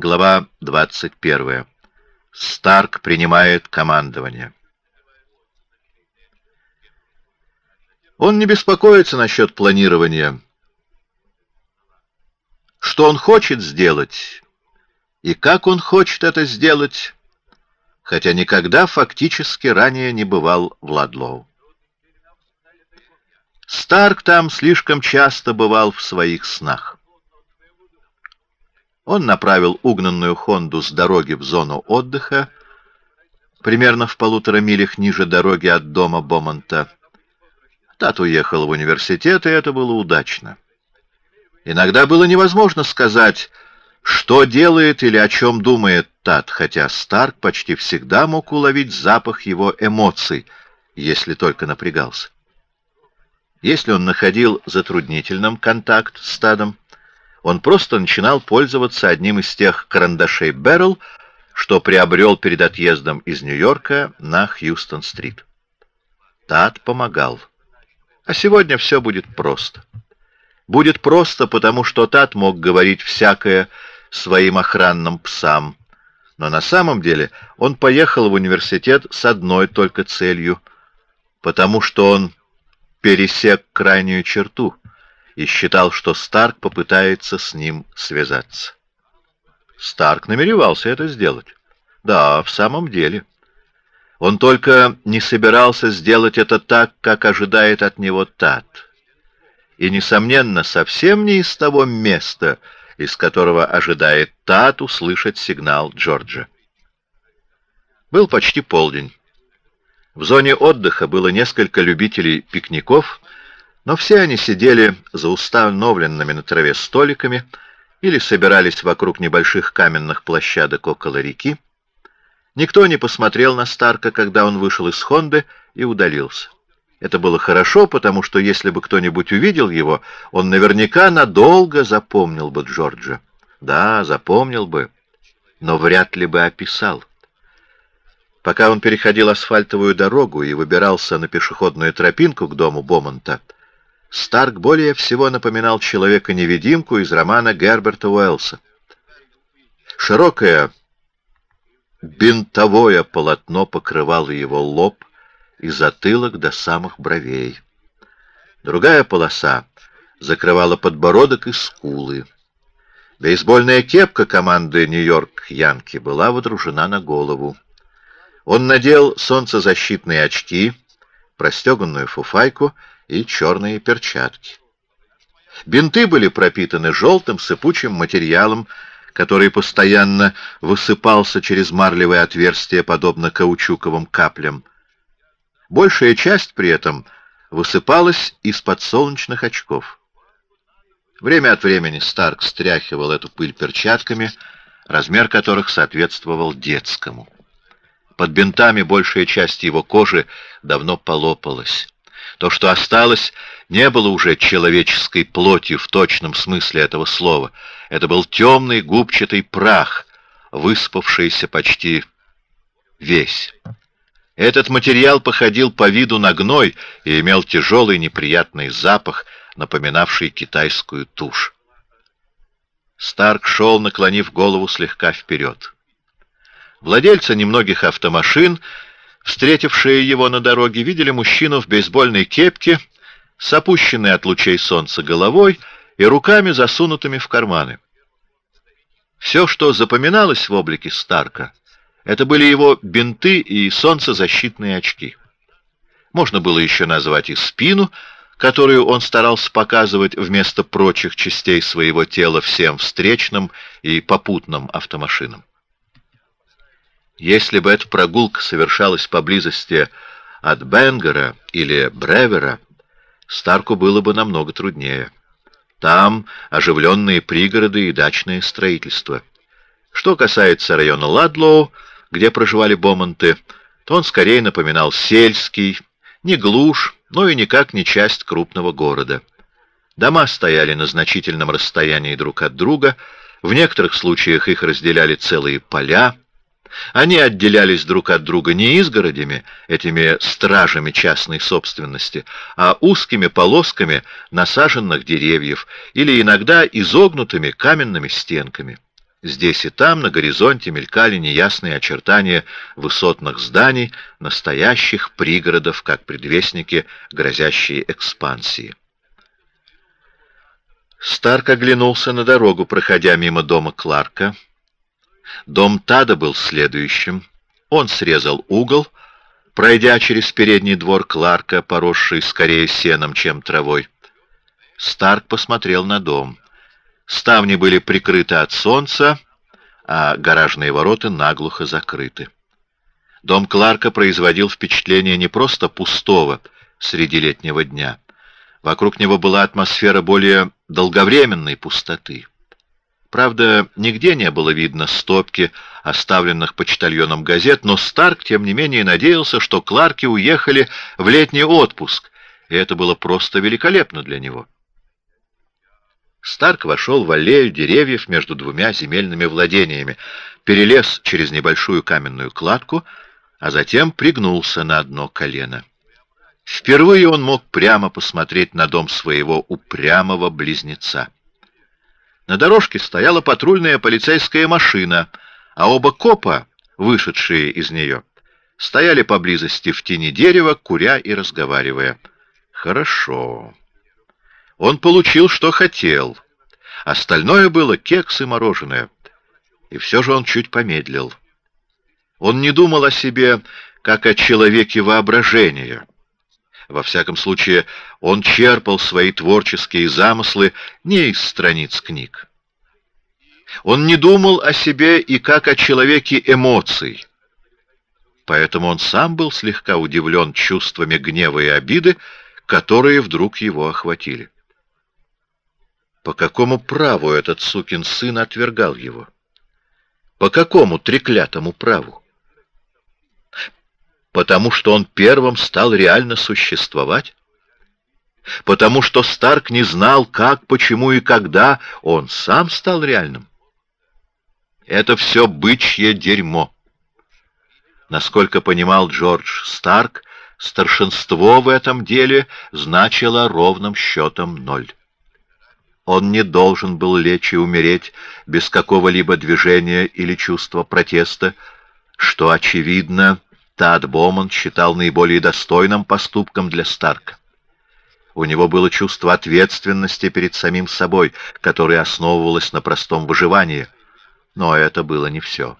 Глава 21. Старк принимает командование. Он не беспокоится насчет планирования. Что он хочет сделать и как он хочет это сделать, хотя никогда фактически ранее не бывал в Ладлоу. Старк там слишком часто бывал в своих снах. Он направил угнанную Хонду с дороги в зону отдыха, примерно в полутора милях ниже дороги от дома Бомонта. Тат уехал в университет, и это было удачно. Иногда было невозможно сказать, что делает или о чем думает Тат, хотя Старк почти всегда мог уловить запах его эмоций, если только напрягался. Если он находил затруднительным контакт с Тадом, он просто начинал пользоваться одним из тех карандашей Беррелл, что приобрел перед отъездом из Нью-Йорка на Хьюстон-стрит. Тат помогал. А сегодня все будет просто. Будет просто, потому что Тат мог говорить всякое своим охранным псам. Но на самом деле он поехал в университет с одной только целью, потому что он пересек крайнюю черту — и считал, что Старк попытается с ним связаться. Старк намеревался это сделать. Да, в самом деле. Он только не собирался сделать это так, как ожидает от него Тат. И, несомненно, совсем не из того места, из которого ожидает Тат услышать сигнал Джорджа. Был почти полдень. В зоне отдыха было несколько любителей пикников — но все они сидели за установленными на траве столиками или собирались вокруг небольших каменных площадок около реки. Никто не посмотрел на Старка, когда он вышел из Хонды и удалился. Это было хорошо, потому что если бы кто-нибудь увидел его, он наверняка надолго запомнил бы Джорджа. Да, запомнил бы, но вряд ли бы описал. Пока он переходил асфальтовую дорогу и выбирался на пешеходную тропинку к дому Бомонта, Старк более всего напоминал человека-невидимку из романа Герберта Уэллса. Широкое бинтовое полотно покрывало его лоб и затылок до самых бровей. Другая полоса закрывала подбородок и скулы. Бейсбольная кепка команды Нью-Йорк Янки была водружена на голову. Он надел солнцезащитные очки, простеганную фуфайку и черные перчатки. Бинты были пропитаны желтым сыпучим материалом, который постоянно высыпался через марлевые отверстия, подобно каучуковым каплям. Большая часть при этом высыпалась из-под солнечных очков. Время от времени Старк стряхивал эту пыль перчатками, размер которых соответствовал детскому. Под бинтами большая часть его кожи давно полопалась. То, что осталось, не было уже человеческой плотью в точном смысле этого слова. Это был темный губчатый прах, выспавшийся почти весь. Этот материал походил по виду на гной и имел тяжелый неприятный запах, напоминавший китайскую тушь. Старк шел, наклонив голову слегка вперед. Владельцы немногих автомашин встретившие его на дороге, видели мужчину в бейсбольной кепке с опущенной от лучей солнца головой и руками засунутыми в карманы. Все, что запоминалось в облике Старка, это были его бинты и солнцезащитные очки. Можно было еще назвать и спину, которую он старался показывать вместо прочих частей своего тела всем встречным и попутным автомашинам. Если бы эта прогулка совершалась поблизости от Бенгера или Бревера, Старку было бы намного труднее. Там оживленные пригороды и дачное строительство. Что касается района Ладлоу, где проживали Бомонты, то он скорее напоминал сельский, не глушь, но и никак не часть крупного города. Дома стояли на значительном расстоянии друг от друга, в некоторых случаях их разделяли целые поля, они отделялись друг от друга не изгородями, этими стражами частной собственности, а узкими полосками насаженных деревьев или иногда изогнутыми каменными стенками. Здесь и там на горизонте мелькали неясные очертания высотных зданий, настоящих пригородов, как предвестники грозящей экспансии. Старк оглянулся на дорогу, проходя мимо дома Кларка. Дом Тада был следующим. Он срезал угол, пройдя через передний двор Кларка, поросший скорее сеном, чем травой. Старк посмотрел на дом. Ставни были прикрыты от солнца, а гаражные ворота наглухо закрыты. Дом Кларка производил впечатление не просто пустого среди летнего дня. Вокруг него была атмосфера более долговременной пустоты. Правда, нигде не было видно стопки, оставленных почтальоном газет, но Старк, тем не менее, надеялся, что Кларки уехали в летний отпуск, и это было просто великолепно для него. Старк вошел в аллею деревьев между двумя земельными владениями, перелез через небольшую каменную кладку, а затем пригнулся на одно колено. Впервые он мог прямо посмотреть на дом своего упрямого близнеца. На дорожке стояла патрульная полицейская машина, а оба копа, вышедшие из нее, стояли поблизости в тени дерева, куря и разговаривая. Хорошо. Он получил, что хотел. Остальное было кекс и мороженое. И все же он чуть помедлил. Он не думал о себе, как о человеке воображения. Во всяком случае, он черпал свои творческие замыслы не из страниц книг. Он не думал о себе и как о человеке эмоций. Поэтому он сам был слегка удивлен чувствами гнева и обиды, которые вдруг его охватили. По какому праву этот сукин сын отвергал его? По какому треклятому праву? Потому что он первым стал реально существовать? Потому что Старк не знал, как, почему и когда он сам стал реальным? Это все бычье дерьмо. Насколько понимал Джордж Старк, старшинство в этом деле значило ровным счетом ноль. Он не должен был лечь и умереть без какого-либо движения или чувства протеста, что, очевидно, Тад Боман считал наиболее достойным поступком для Старка. У него было чувство ответственности перед самим собой, которое основывалось на простом выживании. Но это было не все.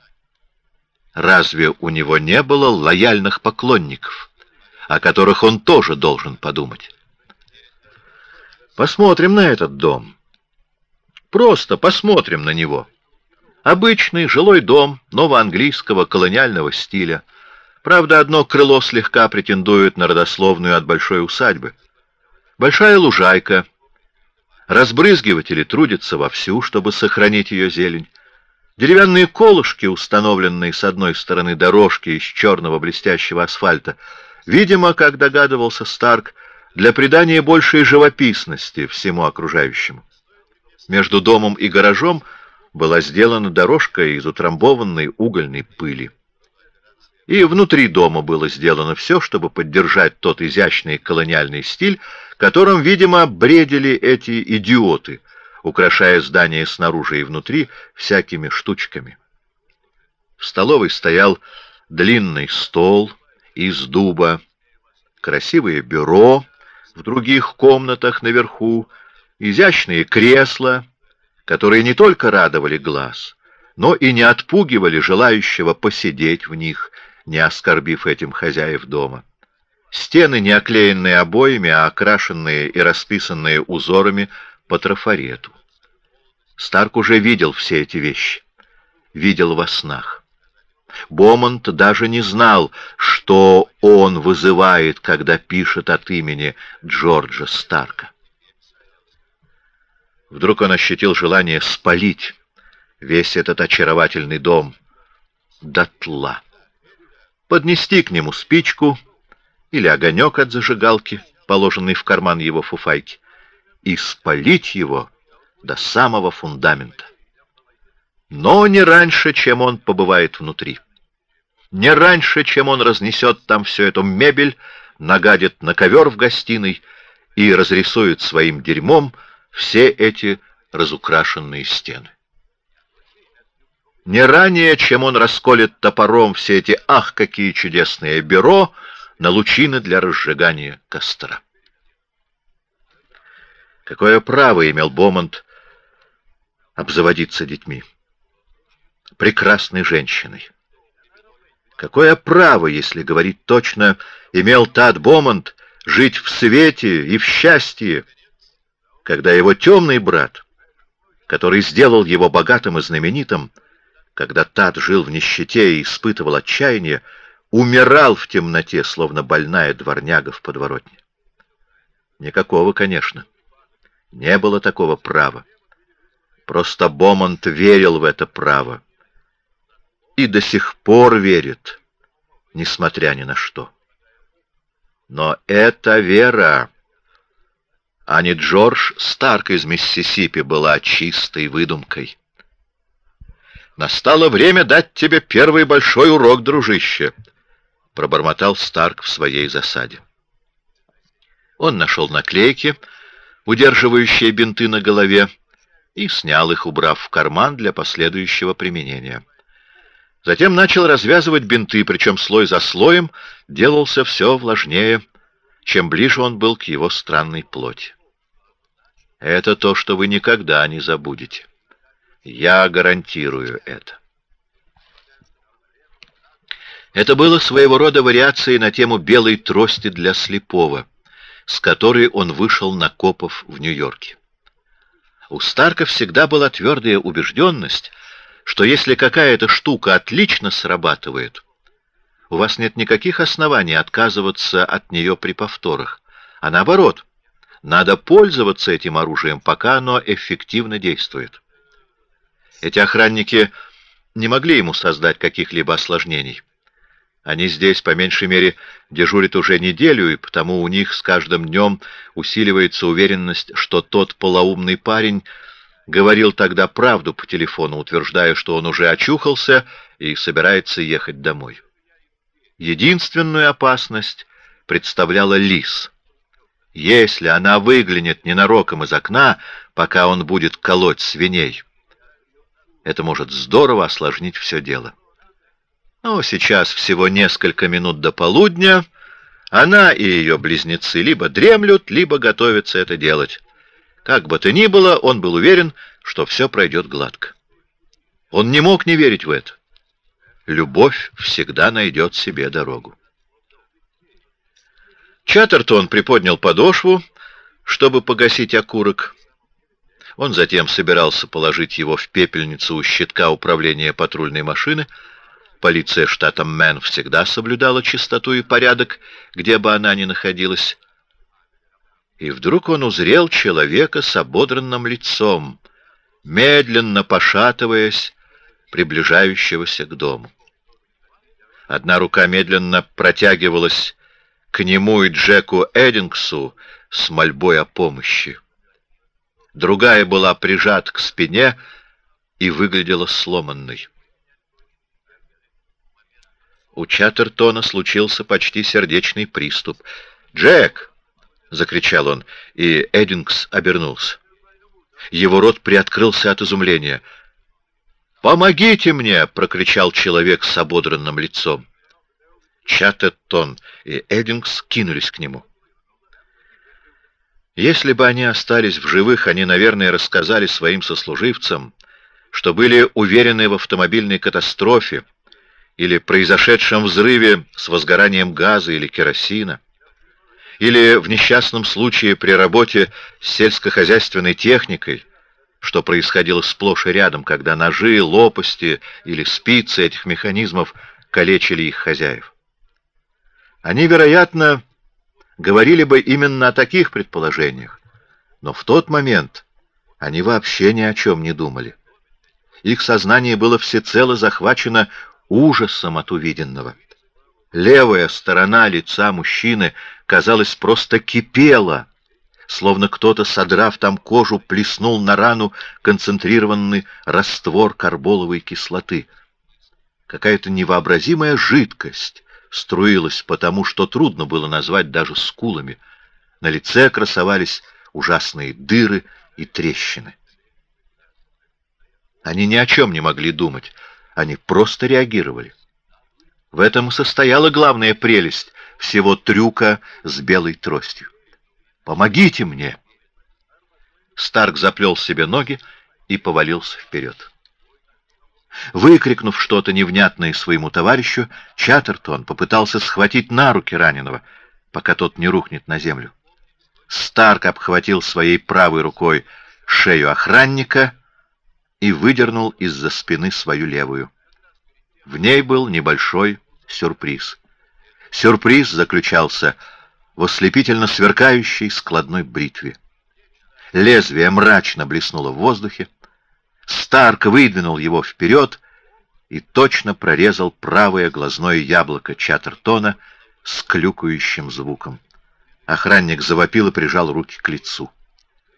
Разве у него не было лояльных поклонников, о которых он тоже должен подумать? Посмотрим на этот дом. Просто посмотрим на него. Обычный жилой дом новоанглийского колониального стиля. Правда, одно крыло слегка претендует на родословную от большой усадьбы. Большая лужайка. Разбрызгиватели трудятся вовсю, чтобы сохранить ее зелень. Деревянные колышки, установленные с одной стороны дорожки из черного блестящего асфальта, видимо, как догадывался Старк, для придания большей живописности всему окружающему. Между домом и гаражом была сделана дорожка из утрамбованной угольной пыли. И внутри дома было сделано все, чтобы поддержать тот изящный колониальный стиль, которым, видимо, бредили эти идиоты, украшая здание снаружи и внутри всякими штучками. В столовой стоял длинный стол из дуба, красивое бюро в других комнатах наверху, изящные кресла, которые не только радовали глаз, но и не отпугивали желающего посидеть в них, не оскорбив этим хозяев дома. Стены, не оклеенные обоями, а окрашенные и расписанные узорами по трафарету. Старк уже видел все эти вещи. Видел во снах. Бомонт даже не знал, что он вызывает, когда пишет от имени Джорджа Старка. Вдруг он ощутил желание спалить весь этот очаровательный дом дотла. Поднести к нему спичку или огонек от зажигалки, положенный в карман его фуфайки, и спалить его до самого фундамента. Но не раньше, чем он побывает внутри. Не раньше, чем он разнесет там всю эту мебель, нагадит на ковер в гостиной и разрисует своим дерьмом все эти разукрашенные стены. Не ранее, чем он расколет топором все эти «ах, какие чудесные бюро» на лучины для разжигания костра. Какое право имел Бомонд обзаводиться детьми? Прекрасной женщиной. Какое право, если говорить точно, имел Тад Бомонд жить в свете и в счастье, когда его темный брат, который сделал его богатым и знаменитым, когда Тад жил в нищете и испытывал отчаяние, умирал в темноте, словно больная дворняга в подворотне. Никакого, конечно. Не было такого права. Просто Бомонт верил в это право. И до сих пор верит, несмотря ни на что. Но эта вера, а не Джордж Старк из Миссисипи, была чистой выдумкой. «Настало время дать тебе первый большой урок, дружище», — пробормотал Старк в своей засаде. Он нашел наклейки, удерживающие бинты на голове, и снял их, убрав в карман для последующего применения. Затем начал развязывать бинты, причем слой за слоем делался все влажнее, чем ближе он был к его странной плоти. Это то, что вы никогда не забудете. Я гарантирую это. Это было своего рода вариацией на тему белой трости для слепого, с которой он вышел на копов в Нью-Йорке. У Старка всегда была твердая убежденность, что если какая-то штука отлично срабатывает, у вас нет никаких оснований отказываться от нее при повторах, а наоборот, надо пользоваться этим оружием, пока оно эффективно действует. Эти охранники не могли ему создать каких-либо осложнений. Они здесь, по меньшей мере, дежурят уже неделю, и потому у них с каждым днем усиливается уверенность, что тот полоумный парень говорил тогда правду по телефону, утверждая, что он уже очухался и собирается ехать домой. Единственную опасность представляла Лис. Если она выглянет ненароком из окна, пока он будет колоть свиней, это может здорово осложнить все дело. Но сейчас всего несколько минут до полудня, она и ее близнецы либо дремлют, либо готовятся это делать. Как бы то ни было, он был уверен, что все пройдет гладко. Он не мог не верить в это. Любовь всегда найдет себе дорогу. Чаттертон приподнял подошву, чтобы погасить окурок. Он затем собирался положить его в пепельницу у щитка управления патрульной машины. Полиция штата Мэн всегда соблюдала чистоту и порядок, где бы она ни находилась и вдруг он узрел человека с ободранным лицом, медленно пошатываясь, приближающегося к дому. Одна рука медленно протягивалась к нему и Джеку Эдингсу с мольбой о помощи. Другая была прижата к спине и выглядела сломанной. У Чаттертона случился почти сердечный приступ. «Джек!» — закричал он, и Эдингс обернулся. Его рот приоткрылся от изумления. «Помогите мне!» — прокричал человек с ободранным лицом. Чаттеттон и Эдингс кинулись к нему. Если бы они остались в живых, они, наверное, рассказали своим сослуживцам, что были уверены в автомобильной катастрофе или произошедшем взрыве с возгоранием газа или керосина или в несчастном случае при работе с сельскохозяйственной техникой, что происходило сплошь и рядом, когда ножи, лопасти или спицы этих механизмов калечили их хозяев. Они, вероятно, говорили бы именно о таких предположениях, но в тот момент они вообще ни о чем не думали. Их сознание было всецело захвачено ужасом от увиденного. Левая сторона лица мужчины, казалось, просто кипела, словно кто-то, содрав там кожу, плеснул на рану концентрированный раствор карболовой кислоты. Какая-то невообразимая жидкость струилась потому, что трудно было назвать даже скулами. На лице красовались ужасные дыры и трещины. Они ни о чем не могли думать, они просто реагировали. В этом состояла главная прелесть всего трюка с белой тростью. «Помогите мне!» Старк заплел себе ноги и повалился вперед. Выкрикнув что-то невнятное своему товарищу, Чаттертон попытался схватить на руки раненого, пока тот не рухнет на землю. Старк обхватил своей правой рукой шею охранника и выдернул из-за спины свою левую. В ней был небольшой сюрприз. Сюрприз заключался в ослепительно сверкающей складной бритве. Лезвие мрачно блеснуло в воздухе. Старк выдвинул его вперед и точно прорезал правое глазное яблоко Чаттертона с клюкающим звуком. Охранник завопил и прижал руки к лицу.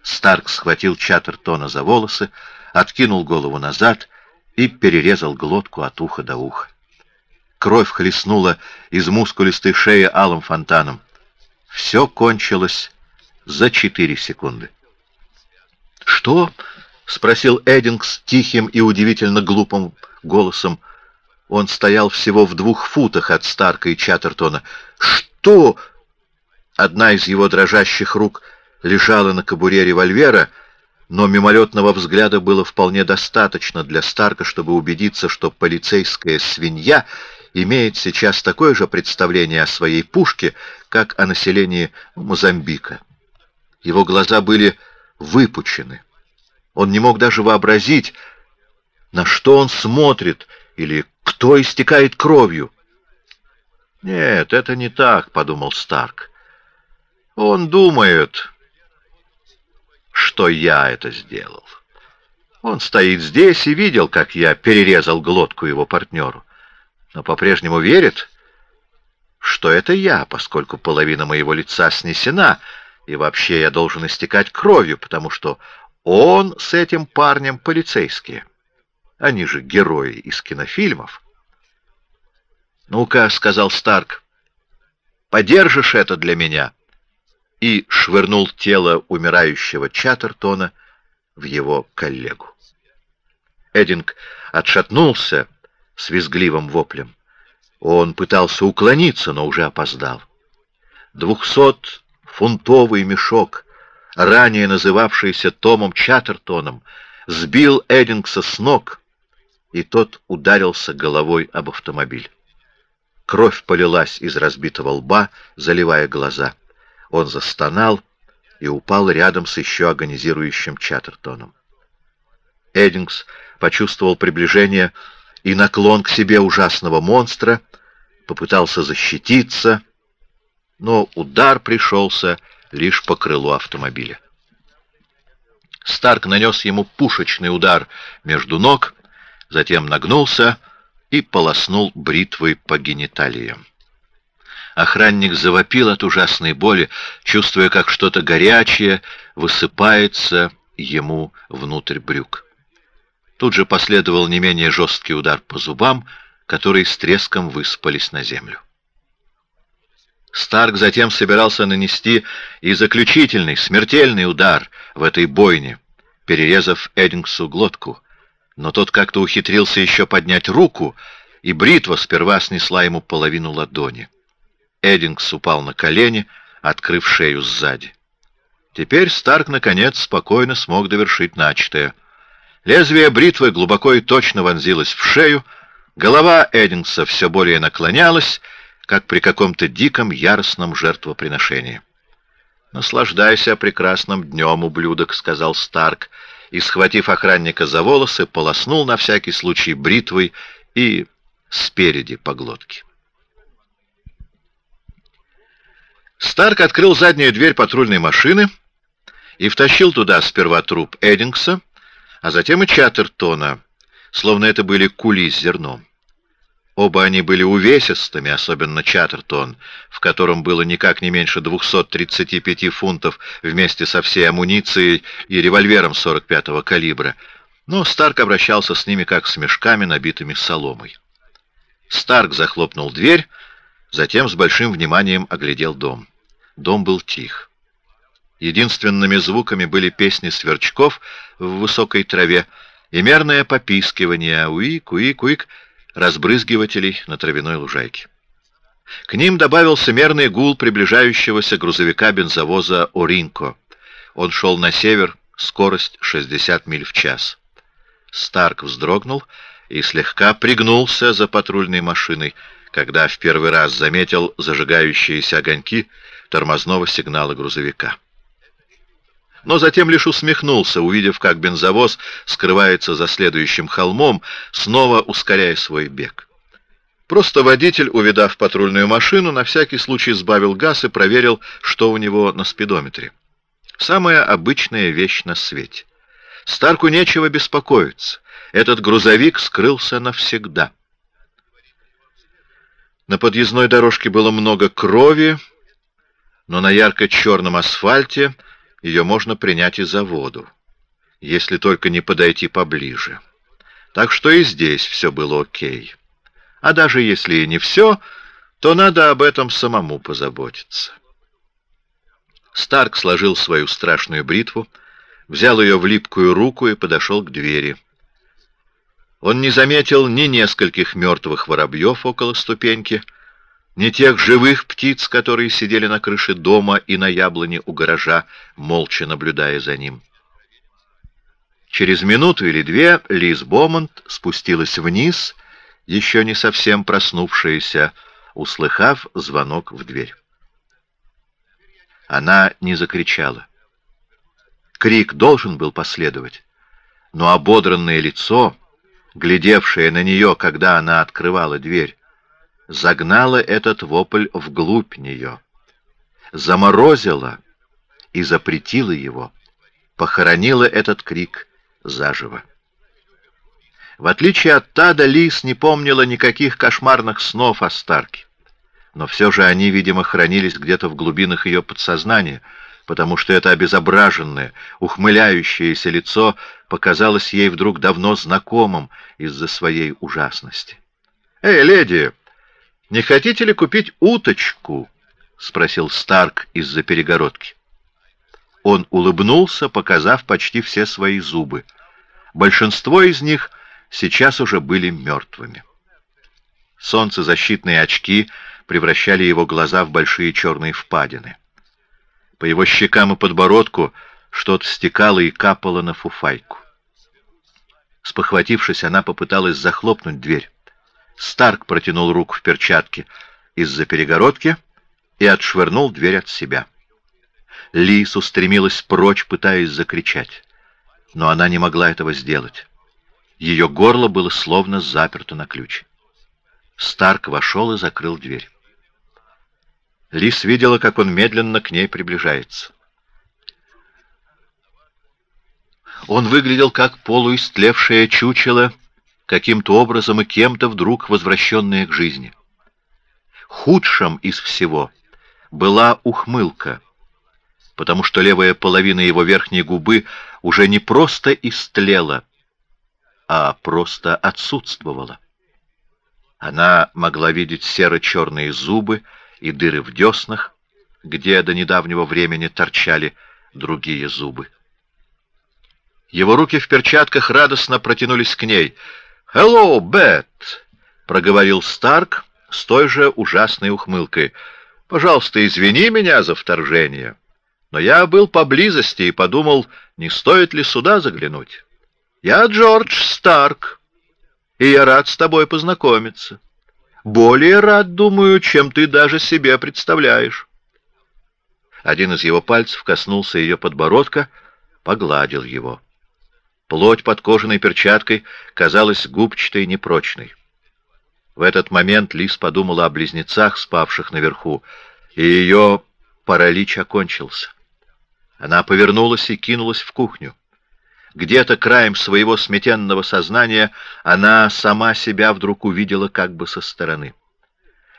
Старк схватил Чаттертона за волосы, откинул голову назад и перерезал глотку от уха до уха. Кровь хлестнула из мускулистой шеи алым фонтаном. Все кончилось за четыре секунды. «Что?» — спросил Эдингс тихим и удивительно глупым голосом. Он стоял всего в двух футах от Старка и Чаттертона. «Что?» Одна из его дрожащих рук лежала на кобуре револьвера, но мимолетного взгляда было вполне достаточно для Старка, чтобы убедиться, что полицейская свинья имеет сейчас такое же представление о своей пушке, как о населении Мозамбика. Его глаза были выпучены. Он не мог даже вообразить, на что он смотрит или кто истекает кровью. «Нет, это не так», — подумал Старк. «Он думает, что я это сделал. Он стоит здесь и видел, как я перерезал глотку его партнеру, но по-прежнему верит, что это я, поскольку половина моего лица снесена, и вообще я должен истекать кровью, потому что он с этим парнем полицейские. Они же герои из кинофильмов. «Ну-ка», — сказал Старк, — «подержишь это для меня?» и швырнул тело умирающего Чаттертона в его коллегу. Эдинг отшатнулся с визгливым воплем. Он пытался уклониться, но уже опоздал. Двухсотфунтовый мешок, ранее называвшийся Томом Чаттертоном, сбил Эдингса с ног, и тот ударился головой об автомобиль. Кровь полилась из разбитого лба, заливая глаза. Он застонал и упал рядом с еще агонизирующим Чаттертоном. Эдингс почувствовал приближение и наклон к себе ужасного монстра, попытался защититься, но удар пришелся лишь по крылу автомобиля. Старк нанес ему пушечный удар между ног, затем нагнулся и полоснул бритвой по гениталиям. Охранник завопил от ужасной боли, чувствуя, как что-то горячее высыпается ему внутрь брюк. Тут же последовал не менее жесткий удар по зубам, которые с треском высыпались на землю. Старк затем собирался нанести и заключительный, смертельный удар в этой бойне, перерезав Эдингсу глотку, но тот как-то ухитрился еще поднять руку, и бритва сперва снесла ему половину ладони. Эдингс упал на колени, открыв шею сзади. Теперь Старк, наконец, спокойно смог довершить начатое. Лезвие бритвы глубоко и точно вонзилось в шею, голова Эдингса все более наклонялась, как при каком-то диком яростном жертвоприношении. «Наслаждайся прекрасным днем, ублюдок», — сказал Старк, и, схватив охранника за волосы, полоснул на всякий случай бритвой и спереди по глотке. Старк открыл заднюю дверь патрульной машины и втащил туда сперва труп Эдингса, а затем и Чаттертона, словно это были кули с зерном. Оба они были увесистыми, особенно Чаттертон, в котором было никак не меньше 235 фунтов вместе со всей амуницией и револьвером 45-го калибра, но Старк обращался с ними как с мешками, набитыми соломой. Старк захлопнул дверь, затем с большим вниманием оглядел дом. Дом был тих. Единственными звуками были песни сверчков в высокой траве и мерное попискивание «уик, уик, уик» разбрызгивателей на травяной лужайке. К ним добавился мерный гул приближающегося грузовика-бензовоза «Оринко». Он шел на север, скорость 60 миль в час. Старк вздрогнул и слегка пригнулся за патрульной машиной, когда в первый раз заметил зажигающиеся огоньки тормозного сигнала грузовика. Но затем лишь усмехнулся, увидев, как бензовоз скрывается за следующим холмом, снова ускоряя свой бег. Просто водитель, увидав патрульную машину, на всякий случай сбавил газ и проверил, что у него на спидометре. Самая обычная вещь на свете. Старку нечего беспокоиться. Этот грузовик скрылся навсегда. На подъездной дорожке было много крови, но на ярко-черном асфальте ее можно принять и за воду, если только не подойти поближе. Так что и здесь все было окей. А даже если и не все, то надо об этом самому позаботиться. Старк сложил свою страшную бритву, взял ее в липкую руку и подошел к двери. Он не заметил ни нескольких мертвых воробьев около ступеньки, ни тех живых птиц, которые сидели на крыше дома и на яблоне у гаража, молча наблюдая за ним. Через минуту или две Лиз Бомонт спустилась вниз, еще не совсем проснувшаяся, услыхав звонок в дверь. Она не закричала. Крик должен был последовать, но ободранное лицо, глядевшее на нее, когда она открывала дверь, загнало этот вопль вглубь нее, заморозило и запретило его, похоронило этот крик заживо. В отличие от Тада, Лис не помнила никаких кошмарных снов о Старке но все же они, видимо, хранились где-то в глубинах ее подсознания, потому что это обезображенное, ухмыляющееся лицо показалось ей вдруг давно знакомым из-за своей ужасности. «Эй, леди, не хотите ли купить уточку?» — спросил Старк из-за перегородки. Он улыбнулся, показав почти все свои зубы. Большинство из них сейчас уже были мертвыми. Солнцезащитные очки — превращали его глаза в большие черные впадины. По его щекам и подбородку что-то стекало и капало на фуфайку. Спохватившись, она попыталась захлопнуть дверь. Старк протянул руку в перчатке из-за перегородки и отшвырнул дверь от себя. Лис устремилась прочь, пытаясь закричать. Но она не могла этого сделать. Ее горло было словно заперто на ключ. Старк вошел и закрыл дверь. Лис видела, как он медленно к ней приближается. Он выглядел как полуистлевшее чучело, каким-то образом и кем-то вдруг возвращенное к жизни. Худшим из всего была ухмылка, потому что левая половина его верхней губы уже не просто истлела, а просто отсутствовала. Она могла видеть серо-черные зубы, и дыры в деснах, где до недавнего времени торчали другие зубы. Его руки в перчатках радостно протянулись к ней. «Hello, Бет!» — проговорил Старк с той же ужасной ухмылкой. «Пожалуйста, извини меня за вторжение, но я был поблизости и подумал, не стоит ли сюда заглянуть. Я Джордж Старк, и я рад с тобой познакомиться». Более рад, думаю, чем ты даже себе представляешь. Один из его пальцев коснулся ее подбородка, погладил его. Плоть под кожаной перчаткой казалась губчатой и непрочной. В этот момент Лис подумала о близнецах, спавших наверху, и ее паралич окончился. Она повернулась и кинулась в кухню. Где-то краем своего сметенного сознания она сама себя вдруг увидела как бы со стороны.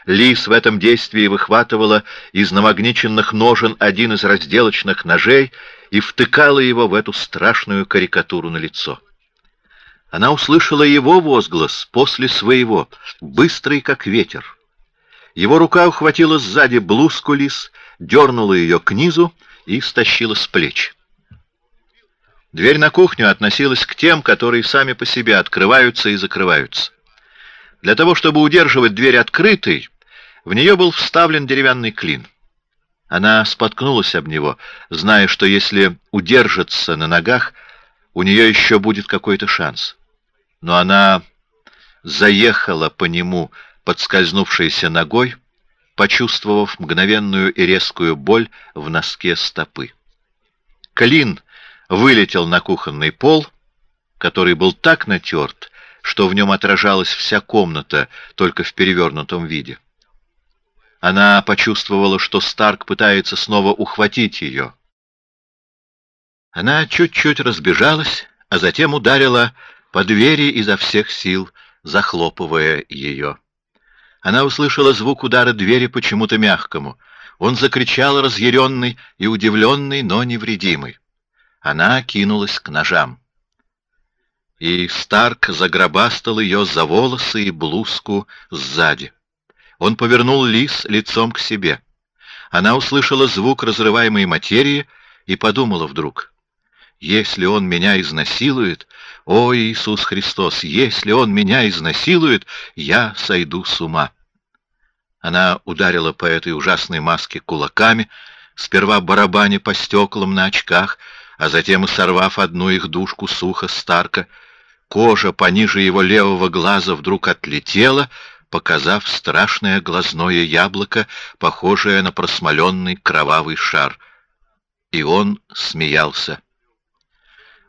Лис в этом действии выхватывала из намагниченных ножен один из разделочных ножей и втыкала его в эту страшную карикатуру на лицо. Она услышала его возглас после своего, быстрый как ветер. Его рука ухватила сзади блузку лис, дернула ее к низу и стащила с плеч. Дверь на кухню относилась к тем, которые сами по себе открываются и закрываются. Для того, чтобы удерживать дверь открытой, в нее был вставлен деревянный клин. Она споткнулась об него, зная, что если удержится на ногах, у нее еще будет какой-то шанс. Но она заехала по нему, подскользнувшейся ногой, почувствовав мгновенную и резкую боль в носке стопы. Клин вылетел на кухонный пол, который был так натерт, что в нем отражалась вся комната, только в перевернутом виде. Она почувствовала, что Старк пытается снова ухватить ее. Она чуть-чуть разбежалась, а затем ударила по двери изо всех сил, захлопывая ее. Она услышала звук удара двери почему-то мягкому. Он закричал разъяренный и удивленный, но невредимый. Она кинулась к ножам. И Старк загробастал ее за волосы и блузку сзади. Он повернул Лис лицом к себе. Она услышала звук разрываемой материи и подумала вдруг: если он меня изнасилует, о Иисус Христос, если он меня изнасилует, я сойду с ума. Она ударила по этой ужасной маске кулаками, сперва барабаня по стеклам на очках, а затем сорвав одну их дужку сухо Старка, кожа пониже его левого глаза вдруг отлетела, показав страшное глазное яблоко, похожее на просмоленный кровавый шар. И он смеялся.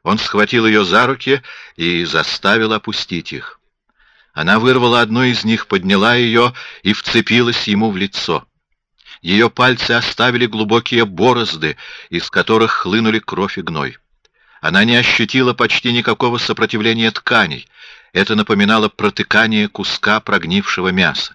Он схватил ее за руки и заставил опустить их. Она вырвала одну из них, подняла ее и вцепилась ему в лицо. Ее пальцы оставили глубокие борозды, из которых хлынули кровь и гной. Она не ощутила почти никакого сопротивления тканей. Это напоминало протыкание куска прогнившего мяса.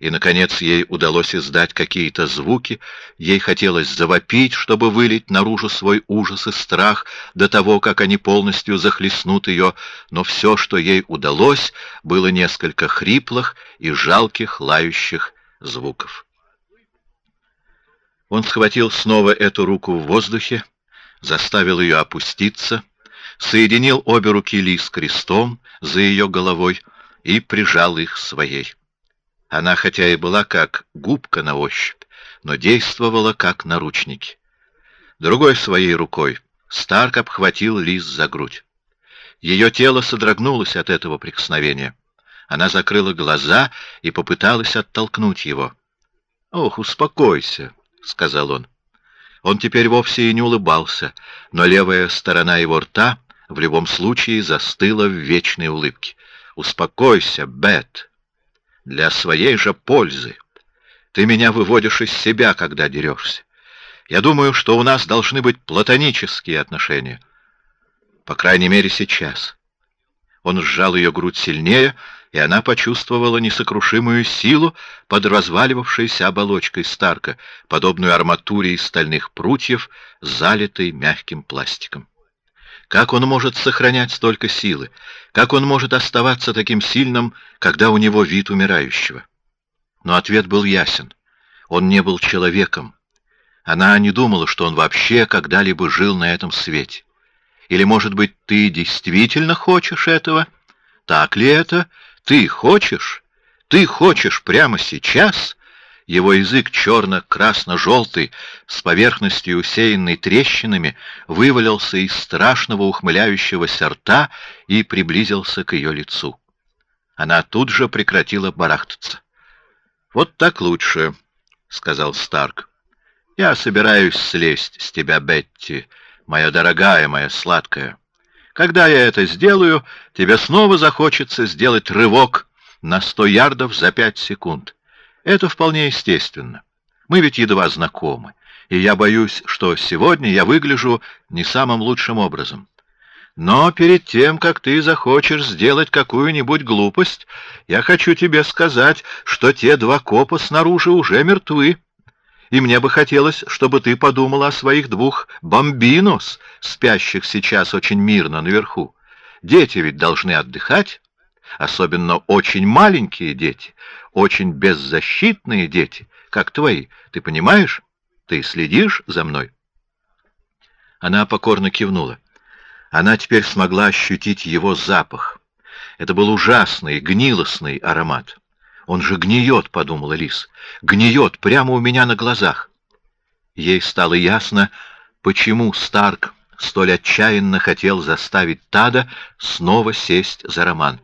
И, наконец, ей удалось издать какие-то звуки, ей хотелось завопить, чтобы вылить наружу свой ужас и страх до того, как они полностью захлестнут ее, но все, что ей удалось, было несколько хриплых и жалких лающих звуков. Он схватил снова эту руку в воздухе, заставил ее опуститься, соединил обе руки Ли с крестом за ее головой и прижал их своей. Она хотя и была как губка на ощупь, но действовала как наручники. Другой своей рукой Старк обхватил Лиз за грудь. Ее тело содрогнулось от этого прикосновения. Она закрыла глаза и попыталась оттолкнуть его. «Ох, успокойся», — сказал он. Он теперь вовсе и не улыбался, но левая сторона его рта в любом случае застыла в вечной улыбке. «Успокойся, Бет для своей же пользы. Ты меня выводишь из себя, когда дерешься. Я думаю, что у нас должны быть платонические отношения. По крайней мере, сейчас. Он сжал ее грудь сильнее, и она почувствовала несокрушимую силу под разваливавшейся оболочкой Старка, подобную арматуре из стальных прутьев, залитой мягким пластиком. Как он может сохранять столько силы? Как он может оставаться таким сильным, когда у него вид умирающего? Но ответ был ясен. Он не был человеком. Она не думала, что он вообще когда-либо жил на этом свете. Или, может быть, ты действительно хочешь этого? Так ли это? Ты хочешь? Ты хочешь прямо сейчас? Его язык черно-красно-желтый, с поверхностью усеянной трещинами, вывалился из страшного ухмыляющегося рта и приблизился к ее лицу. Она тут же прекратила барахтаться. «Вот так лучше», — сказал Старк. «Я собираюсь слезть с тебя, Бетти, моя дорогая, моя сладкая. Когда я это сделаю, тебе снова захочется сделать рывок на сто ярдов за пять секунд». Это вполне естественно. Мы ведь едва знакомы, и я боюсь, что сегодня я выгляжу не самым лучшим образом. Но перед тем, как ты захочешь сделать какую-нибудь глупость, я хочу тебе сказать, что те два копа снаружи уже мертвы. И мне бы хотелось, чтобы ты подумала о своих двух бомбинос, спящих сейчас очень мирно наверху. Дети ведь должны отдыхать, особенно очень маленькие дети, очень беззащитные дети, как твои. Ты понимаешь? Ты следишь за мной?» Она покорно кивнула. Она теперь смогла ощутить его запах. Это был ужасный, гнилостный аромат. «Он же гниет», — подумала Лис. «Гниет прямо у меня на глазах». Ей стало ясно, почему Старк столь отчаянно хотел заставить Тада снова сесть за роман.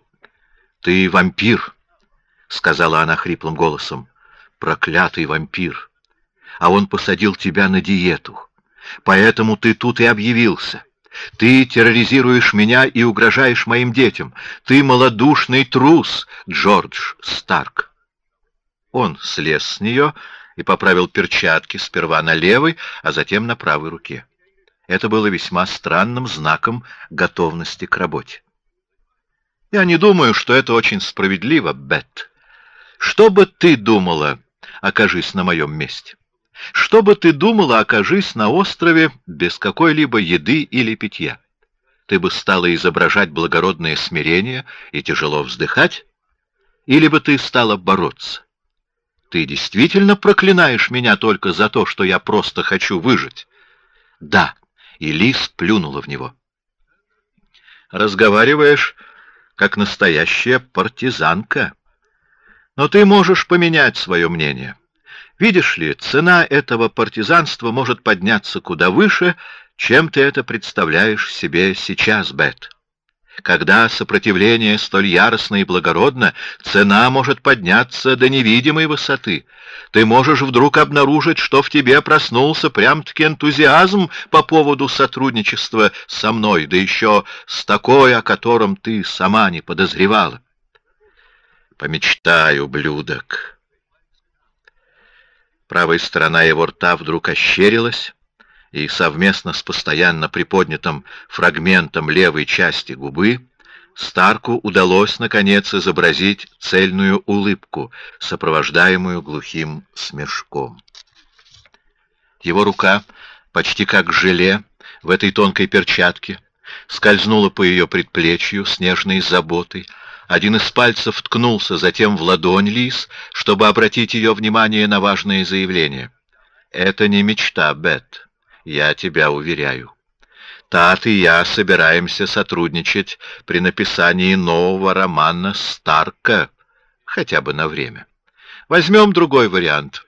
«Ты вампир», — сказала она хриплым голосом. «Проклятый вампир! А он посадил тебя на диету. Поэтому ты тут и объявился. Ты терроризируешь меня и угрожаешь моим детям. Ты малодушный трус, Джордж Старк». Он слез с нее и поправил перчатки сперва на левой, а затем на правой руке. Это было весьма странным знаком готовности к работе. Я не думаю, что это очень справедливо, Бет. Что бы ты думала, окажись на моем месте? Что бы ты думала, окажись на острове без какой-либо еды или питья? Ты бы стала изображать благородное смирение и тяжело вздыхать? Или бы ты стала бороться? Ты действительно проклинаешь меня только за то, что я просто хочу выжить? Да, и Лис плюнула в него. Разговариваешь, как настоящая партизанка. Но ты можешь поменять свое мнение. Видишь ли, цена этого партизанства может подняться куда выше, чем ты это представляешь себе сейчас, Бет. Когда сопротивление столь яростно и благородно, цена может подняться до невидимой высоты. Ты можешь вдруг обнаружить, что в тебе проснулся прям-таки энтузиазм по поводу сотрудничества со мной, да еще с такой, о котором ты сама не подозревала. Помечтай, ублюдок. Правая сторона его рта вдруг ощерилась, и совместно с постоянно приподнятым фрагментом левой части губы Старку удалось, наконец, изобразить цельную улыбку, сопровождаемую глухим смешком. Его рука, почти как желе, в этой тонкой перчатке, скользнула по ее предплечью с нежной заботой, один из пальцев ткнулся затем в ладонь Лис, чтобы обратить ее внимание на важное заявление. «Это не мечта, Бет, я тебя уверяю. Тат и я собираемся сотрудничать при написании нового романа Старка, хотя бы на время. Возьмем другой вариант.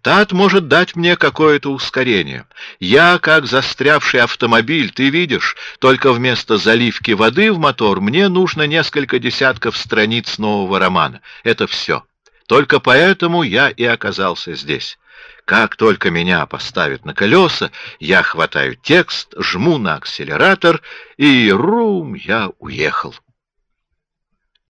Тат может дать мне какое-то ускорение. Я, как застрявший автомобиль, ты видишь, только вместо заливки воды в мотор мне нужно несколько десятков страниц нового романа. Это все. Только поэтому я и оказался здесь. Как только меня поставят на колеса, я хватаю текст, жму на акселератор, и рум, я уехал.